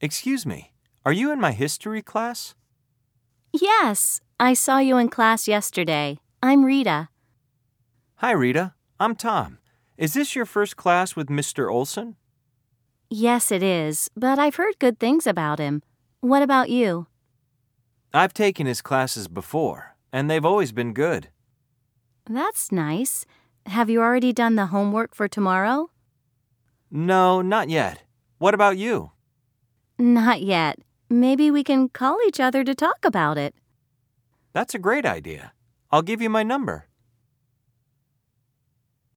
Excuse me, are you in my history class? Yes, I saw you in class yesterday. I'm Rita. Hi, Rita. I'm Tom. Is this your first class with Mr. Olson? Yes, it is, but I've heard good things about him. What about you? I've taken his classes before, and they've always been good. That's nice. Have you already done the homework for tomorrow? No, not yet. What about you? Not yet. Maybe we can call each other to talk about it. That's a great idea. I'll give you my number.